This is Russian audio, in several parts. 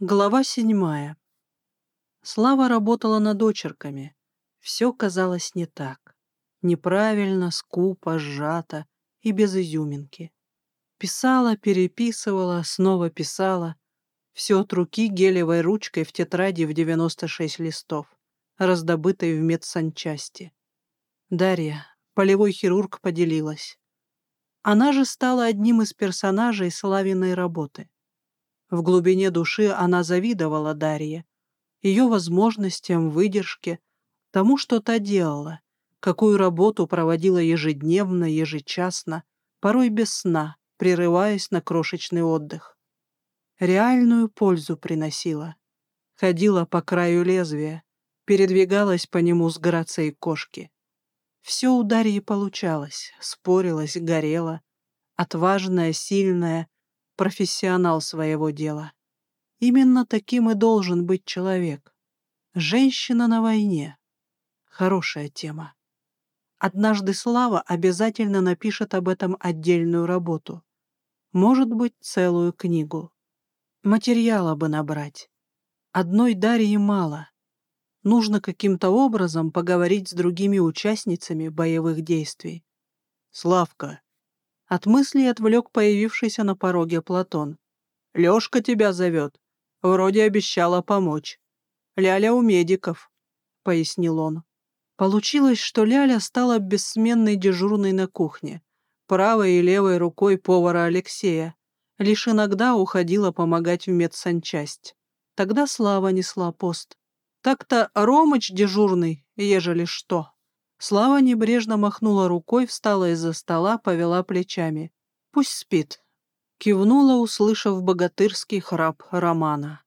Глава седьмая. Слава работала над очерками. Все казалось не так. Неправильно, скупо, сжато и без изюминки. Писала, переписывала, снова писала. Все от руки гелевой ручкой в тетради в 96 листов, раздобытой в медсанчасти. Дарья, полевой хирург, поделилась. Она же стала одним из персонажей Славиной работы. В глубине души она завидовала Дарье, ее возможностям, выдержке, тому, что та делала, какую работу проводила ежедневно, ежечасно, порой без сна, прерываясь на крошечный отдых. Реальную пользу приносила. Ходила по краю лезвия, передвигалась по нему с грацией кошки. Все у Дарьи получалось, спорилась, горела. Отважная, сильная, профессионал своего дела. Именно таким и должен быть человек. Женщина на войне. Хорошая тема. Однажды Слава обязательно напишет об этом отдельную работу. Может быть, целую книгу. Материала бы набрать. Одной Дарьи мало. Нужно каким-то образом поговорить с другими участницами боевых действий. «Славка, от мыслей отвлек появившийся на пороге Платон. «Лешка тебя зовет. Вроде обещала помочь. Ляля у медиков», — пояснил он. Получилось, что Ляля стала бессменной дежурной на кухне, правой и левой рукой повара Алексея. Лишь иногда уходила помогать в медсанчасть. Тогда Слава несла пост. Так-то Ромыч дежурный, ежели что. Слава небрежно махнула рукой, встала из-за стола, повела плечами. «Пусть спит». Кивнула, услышав богатырский храп Романа.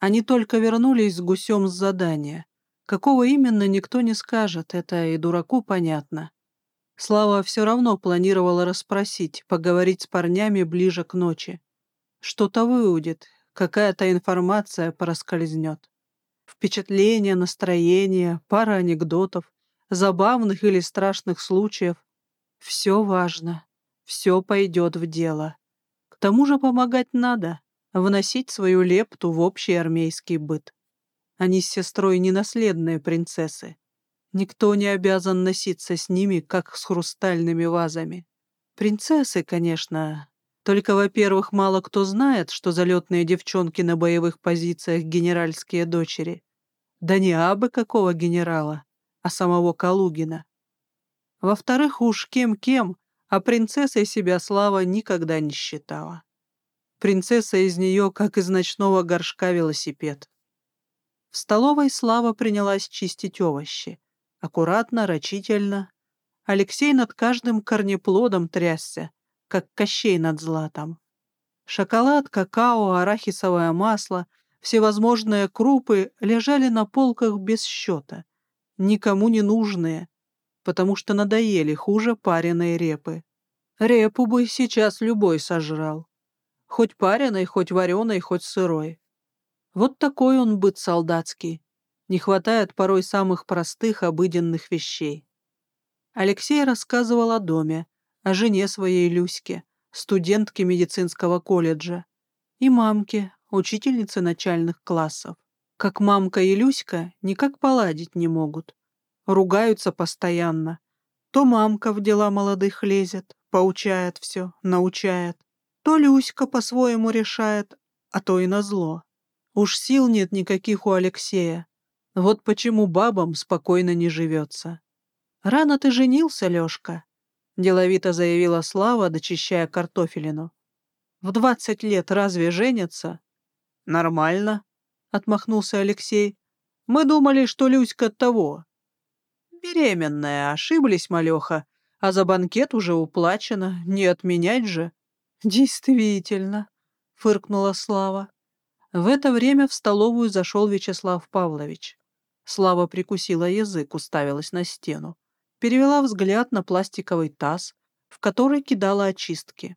Они только вернулись с гусем с задания. Какого именно, никто не скажет, это и дураку понятно. Слава все равно планировала расспросить, поговорить с парнями ближе к ночи. Что-то выудит, какая-то информация проскользнет. Впечатление, настроение, пара анекдотов, забавных или страшных случаев. Все важно, все пойдет в дело. К тому же помогать надо, вносить свою лепту в общий армейский быт. Они с сестрой ненаследные принцессы. Никто не обязан носиться с ними, как с хрустальными вазами. Принцессы, конечно, только, во-первых, мало кто знает, что залетные девчонки на боевых позициях генеральские дочери. Да не абы какого генерала, а самого Калугина. Во-вторых, уж кем-кем, а принцессой себя Слава никогда не считала. Принцесса из нее, как из ночного горшка велосипед. В столовой Слава принялась чистить овощи. Аккуратно, рачительно. Алексей над каждым корнеплодом трясся, как Кощей над златом. Шоколад, какао, арахисовое масло, всевозможные крупы лежали на полках без счета никому не нужные, потому что надоели хуже пареной репы. Репу бы сейчас любой сожрал. Хоть пареной, хоть вареной, хоть сырой. Вот такой он быт солдатский. Не хватает порой самых простых обыденных вещей. Алексей рассказывал о доме, о жене своей Люське, студентке медицинского колледжа, и мамке, учительнице начальных классов как мамка и Люська никак поладить не могут. Ругаются постоянно. То мамка в дела молодых лезет, поучает все, научает. То Люська по-своему решает, а то и назло. Уж сил нет никаких у Алексея. Вот почему бабам спокойно не живется. «Рано ты женился, Лешка», — деловито заявила Слава, дочищая картофелину. «В двадцать лет разве женятся?» «Нормально», — отмахнулся Алексей. «Мы думали, что Люська того. Беременная, ошиблись, малеха, а за банкет уже уплачено, не отменять же». «Действительно», — фыркнула Слава. В это время в столовую зашел Вячеслав Павлович. Слава прикусила язык, уставилась на стену. Перевела взгляд на пластиковый таз, в который кидала очистки.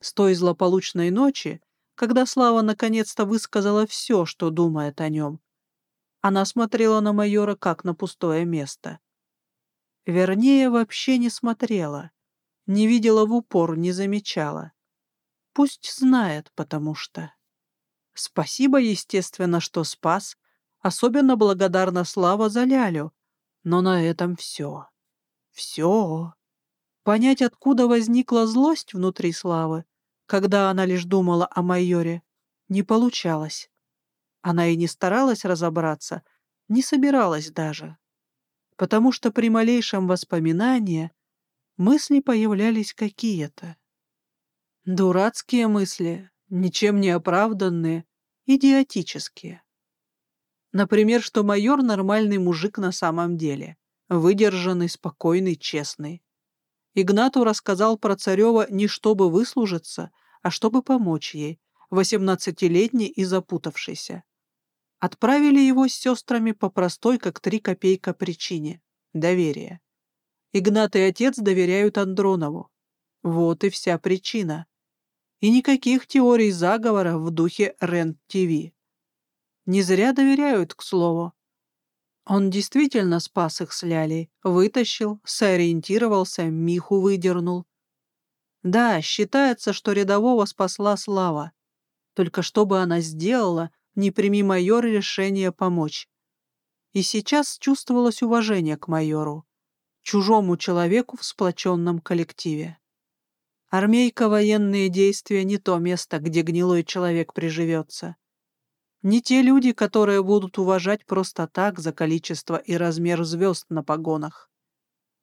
С той злополучной ночи когда Слава наконец-то высказала все, что думает о нем. Она смотрела на майора как на пустое место. Вернее, вообще не смотрела. Не видела в упор, не замечала. Пусть знает, потому что... Спасибо, естественно, что спас. Особенно благодарна Слава за Лялю. Но на этом все. Все. Понять, откуда возникла злость внутри Славы, когда она лишь думала о майоре, не получалось. Она и не старалась разобраться, не собиралась даже. Потому что при малейшем воспоминании мысли появлялись какие-то. Дурацкие мысли, ничем не оправданные, идиотические. Например, что майор нормальный мужик на самом деле, выдержанный, спокойный, честный. Игнату рассказал про Царева не чтобы выслужиться, а чтобы помочь ей, восемнадцатилетней и запутавшейся. Отправили его с сестрами по простой, как три копейка, причине — доверие. Игнат и отец доверяют Андронову. Вот и вся причина. И никаких теорий заговора в духе Рен-ТВ. Не зря доверяют, к слову. Он действительно спас их с Лялей, вытащил, сориентировался, Миху выдернул. Да, считается, что рядового спасла Слава. Только что бы она сделала, не прими майор решение помочь. И сейчас чувствовалось уважение к майору, чужому человеку в сплоченном коллективе. Армейка военные действия не то место, где гнилой человек приживется. Не те люди, которые будут уважать просто так за количество и размер звезд на погонах.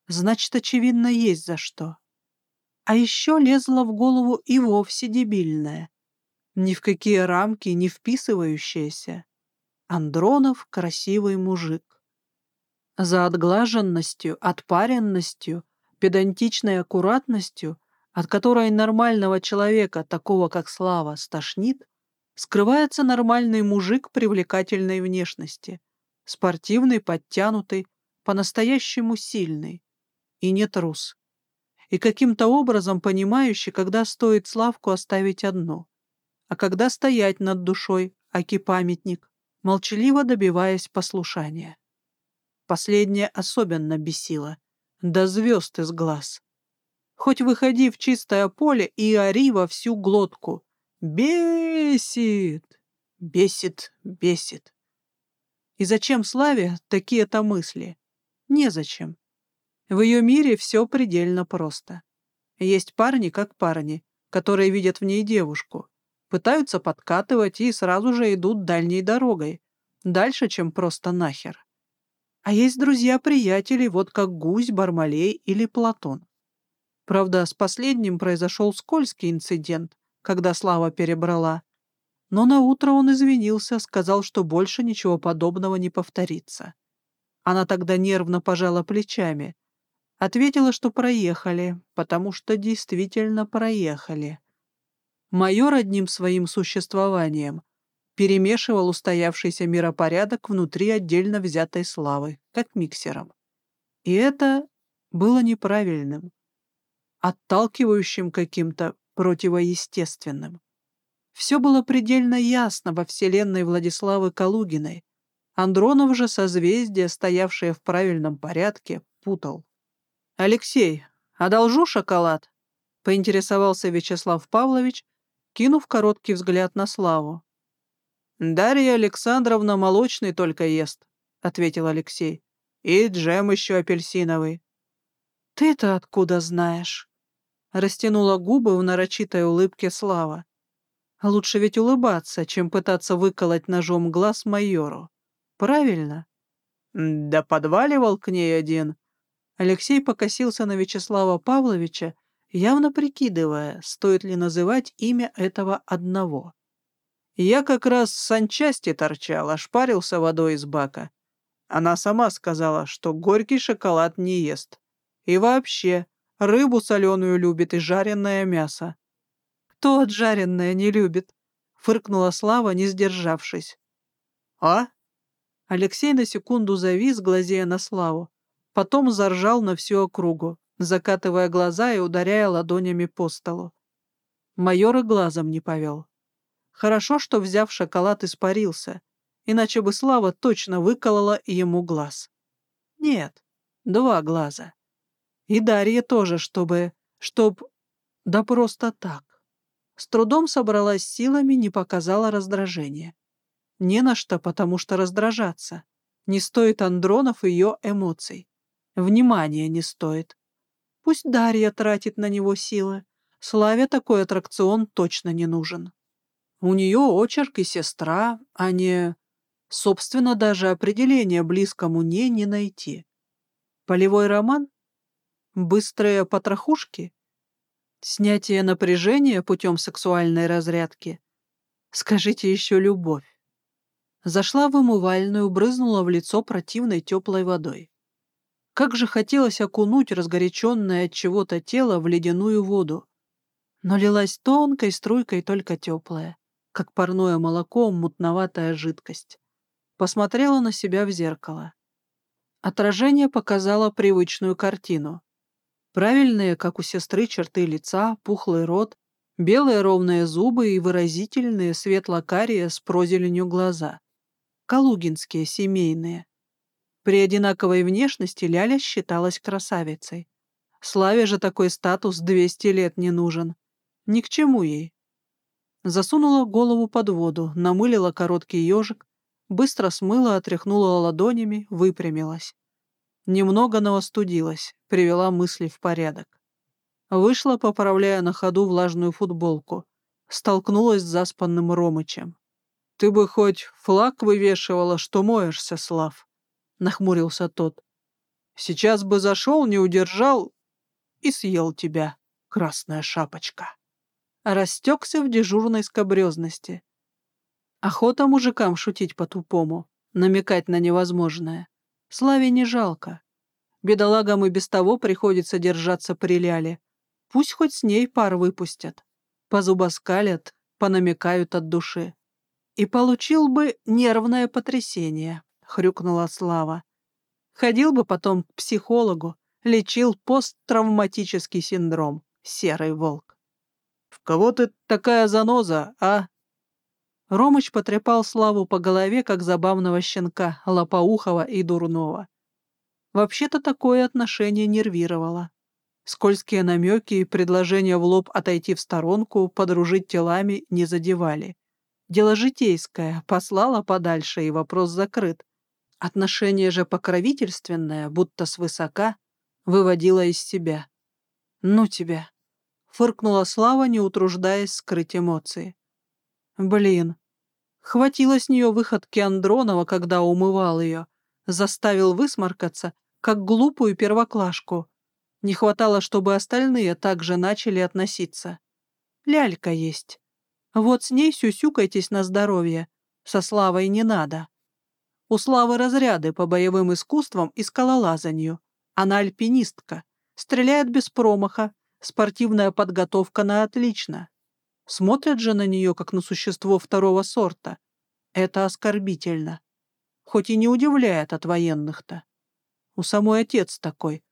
Значит, очевидно, есть за что. А еще лезло в голову и вовсе дебильное. Ни в какие рамки не вписывающееся. Андронов — красивый мужик. За отглаженностью, отпаренностью, педантичной аккуратностью, от которой нормального человека, такого как Слава, стошнит, скрывается нормальный мужик привлекательной внешности, спортивный, подтянутый, по-настоящему сильный. И не трус. И каким-то образом понимающий, когда стоит Славку оставить одну, а когда стоять над душой, аки памятник, молчаливо добиваясь послушания. Последнее особенно бесило. До звезд из глаз. Хоть выходи в чистое поле и ори во всю глотку, Бесит! Бесит, бесит. И зачем Славе такие-то мысли? Незачем. В ее мире все предельно просто. Есть парни как парни, которые видят в ней девушку, пытаются подкатывать и сразу же идут дальней дорогой, дальше, чем просто нахер. А есть друзья-приятели, вот как Гусь, Бармалей или Платон. Правда, с последним произошел скользкий инцидент, когда Слава перебрала. Но на утро он извинился, сказал, что больше ничего подобного не повторится. Она тогда нервно пожала плечами. Ответила, что проехали, потому что действительно проехали. Майор одним своим существованием перемешивал устоявшийся миропорядок внутри отдельно взятой славы, как миксером. И это было неправильным, отталкивающим каким-то противоестественным. Все было предельно ясно во вселенной Владиславы Калугиной. Андронов же созвездие, стоявшее в правильном порядке, путал. «Алексей, одолжу шоколад?» — поинтересовался Вячеслав Павлович, кинув короткий взгляд на Славу. «Дарья Александровна молочный только ест», — ответил Алексей. «И джем еще апельсиновый». «Ты-то откуда знаешь?» Растянула губы в нарочитой улыбке Слава. Лучше ведь улыбаться, чем пытаться выколоть ножом глаз майору. Правильно? Да подваливал к ней один. Алексей покосился на Вячеслава Павловича, явно прикидывая, стоит ли называть имя этого одного. Я как раз с санчасти торчал, ошпарился водой из бака. Она сама сказала, что горький шоколад не ест. И вообще, Рыбу соленую любит и жареное мясо. Кто от жареное не любит? Фыркнула Слава, не сдержавшись. А? Алексей на секунду завис, глазея на Славу. Потом заржал на всю округу, закатывая глаза и ударяя ладонями по столу. Майор и глазом не повел. Хорошо, что, взяв шоколад, испарился, иначе бы Слава точно выколола ему глаз. Нет, два глаза. И Дарье тоже, чтобы... чтоб... Да просто так. С трудом собралась силами, не показала раздражения. Не на что, потому что раздражаться. Не стоит Андронов ее эмоций. Внимания не стоит. Пусть Дарья тратит на него силы. Славе такой аттракцион точно не нужен. У нее очерк и сестра, а не... Собственно, даже определение близкому «не» не найти. Полевой роман? Быстрые потрохушки? Снятие напряжения путем сексуальной разрядки? Скажите еще любовь. Зашла в умывальную, брызнула в лицо противной теплой водой. Как же хотелось окунуть разгоряченное от чего-то тело в ледяную воду. Но лилась тонкой струйкой только теплая, как парное молоко мутноватая жидкость. Посмотрела на себя в зеркало. Отражение показало привычную картину. Правильные, как у сестры, черты лица, пухлый рот, белые ровные зубы и выразительные светло-карие с прозеленью глаза. Калугинские, семейные. При одинаковой внешности Ляля считалась красавицей. Славе же такой статус 200 лет не нужен. Ни к чему ей. Засунула голову под воду, намылила короткий ежик, быстро смыла, отряхнула ладонями, выпрямилась. Немного, но остудилась, привела мысли в порядок. Вышла, поправляя на ходу влажную футболку. Столкнулась с заспанным Ромычем. «Ты бы хоть флаг вывешивала, что моешься, Слав», — нахмурился тот. «Сейчас бы зашел, не удержал и съел тебя, красная шапочка». Растекся в дежурной скобрезности. Охота мужикам шутить по-тупому, намекать на невозможное. Славе не жалко. Бедолагам и без того приходится держаться при ляле. Пусть хоть с ней пар выпустят. Позубоскалят, понамекают от души. И получил бы нервное потрясение, хрюкнула Слава. Ходил бы потом к психологу, лечил посттравматический синдром, серый волк. «В кого ты такая заноза, а?» Ромыч потрепал Славу по голове, как забавного щенка, лопоухого и дурного. Вообще-то такое отношение нервировало. Скользкие намеки и предложения в лоб отойти в сторонку, подружить телами не задевали. Дело житейское, послала подальше, и вопрос закрыт. Отношение же покровительственное, будто свысока, выводило из себя. «Ну тебя!» — фыркнула Слава, не утруждаясь скрыть эмоции. Блин. Хватило с нее выходки Андронова, когда умывал ее. Заставил высморкаться, как глупую первоклашку. Не хватало, чтобы остальные также начали относиться. Лялька есть. Вот с ней сюсюкайтесь на здоровье. Со Славой не надо. У Славы разряды по боевым искусствам и скалолазанию. Она альпинистка. Стреляет без промаха. Спортивная подготовка на отлично. Смотрят же на нее, как на существо второго сорта. Это оскорбительно. Хоть и не удивляет от военных-то. У самой отец такой.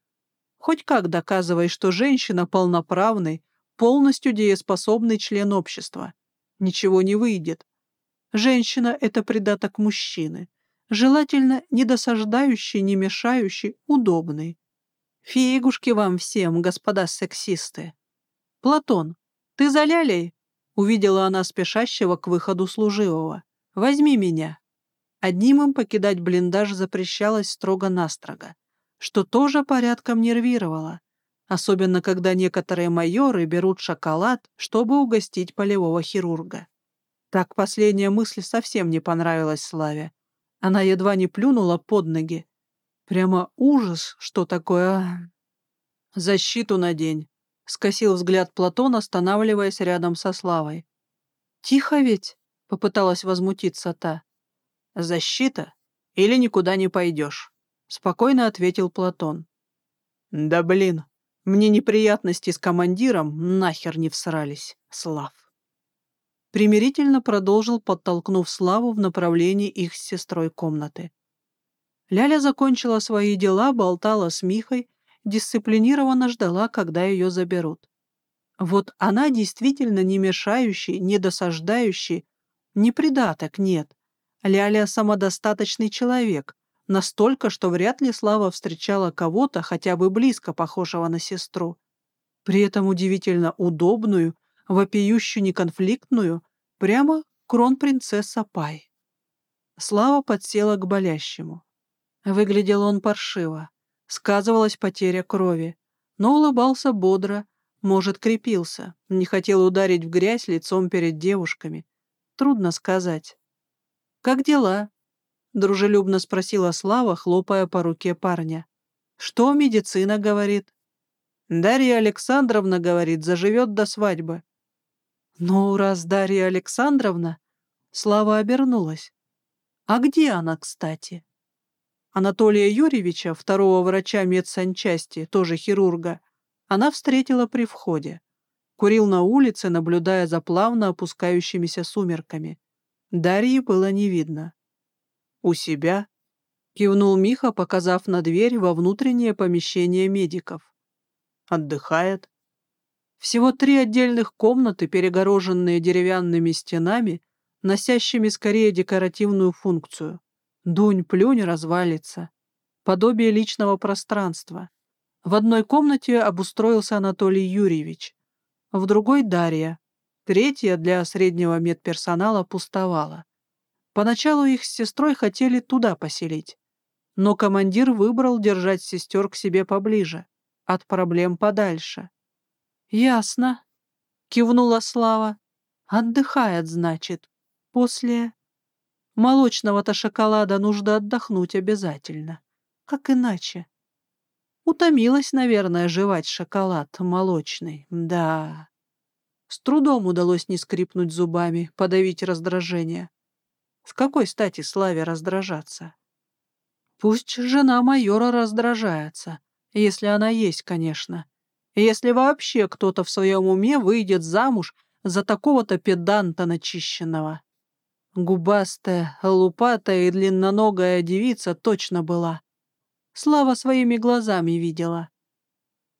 Хоть как доказывай, что женщина полноправный, полностью дееспособный член общества. Ничего не выйдет. Женщина — это придаток мужчины. Желательно не досаждающий, не мешающий, удобный. Фигушки вам всем, господа сексисты. Платон, ты за? Увидела она спешащего к выходу служивого. «Возьми меня». Одним им покидать блиндаж запрещалось строго-настрого, что тоже порядком нервировало, особенно когда некоторые майоры берут шоколад, чтобы угостить полевого хирурга. Так последняя мысль совсем не понравилась Славе. Она едва не плюнула под ноги. Прямо ужас, что такое... «Защиту надень», — скосил взгляд Платон, останавливаясь рядом со Славой. «Тихо ведь!» — попыталась возмутиться та. «Защита? Или никуда не пойдешь?» — спокойно ответил Платон. «Да блин, мне неприятности с командиром нахер не всрались, Слав». Примирительно продолжил, подтолкнув Славу в направлении их с сестрой комнаты. Ляля закончила свои дела, болтала с Михой, дисциплинированно ждала, когда ее заберут. Вот она действительно не мешающий, не досаждающий, не придаток, нет. Ляля самодостаточный человек, настолько, что вряд ли Слава встречала кого-то хотя бы близко похожего на сестру. При этом удивительно удобную, вопиющую неконфликтную, прямо кронпринцесса Пай. Слава подсела к болящему. Выглядел он паршиво. Сказывалась потеря крови, но улыбался бодро, может, крепился, не хотел ударить в грязь лицом перед девушками. Трудно сказать. «Как дела?» — дружелюбно спросила Слава, хлопая по руке парня. «Что медицина говорит?» «Дарья Александровна, говорит, заживет до свадьбы». «Ну, раз Дарья Александровна...» Слава обернулась. «А где она, кстати?» Анатолия Юрьевича, второго врача медсанчасти, тоже хирурга, она встретила при входе. Курил на улице, наблюдая за плавно опускающимися сумерками. Дарьи было не видно. «У себя?» — кивнул Миха, показав на дверь во внутреннее помещение медиков. «Отдыхает?» Всего три отдельных комнаты, перегороженные деревянными стенами, носящими скорее декоративную функцию. Дунь-плюнь развалится. Подобие личного пространства. В одной комнате обустроился Анатолий Юрьевич, в другой — Дарья. Третья для среднего медперсонала пустовала. Поначалу их с сестрой хотели туда поселить, но командир выбрал держать сестер к себе поближе, от проблем подальше. «Ясно», — кивнула Слава. «Отдыхает, значит. После молочного-то шоколада нужно отдохнуть обязательно. Как иначе?» Утомилась, наверное, жевать шоколад молочный. Да. С трудом удалось не скрипнуть зубами, подавить раздражение. С какой стати Славе раздражаться? Пусть жена майора раздражается, если она есть, конечно. Если вообще кто-то в своем уме выйдет замуж за такого-то педанта начищенного. Губастая, лупатая и длинноногая девица точно была. Слава своими глазами видела.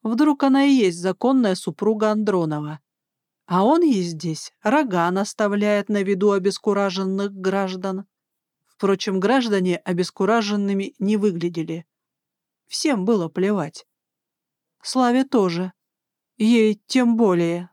Вдруг она и есть законная супруга Андронова. А он ей здесь рога наставляет на виду обескураженных граждан. Впрочем, граждане обескураженными не выглядели. Всем было плевать. Славе тоже. Ей тем более.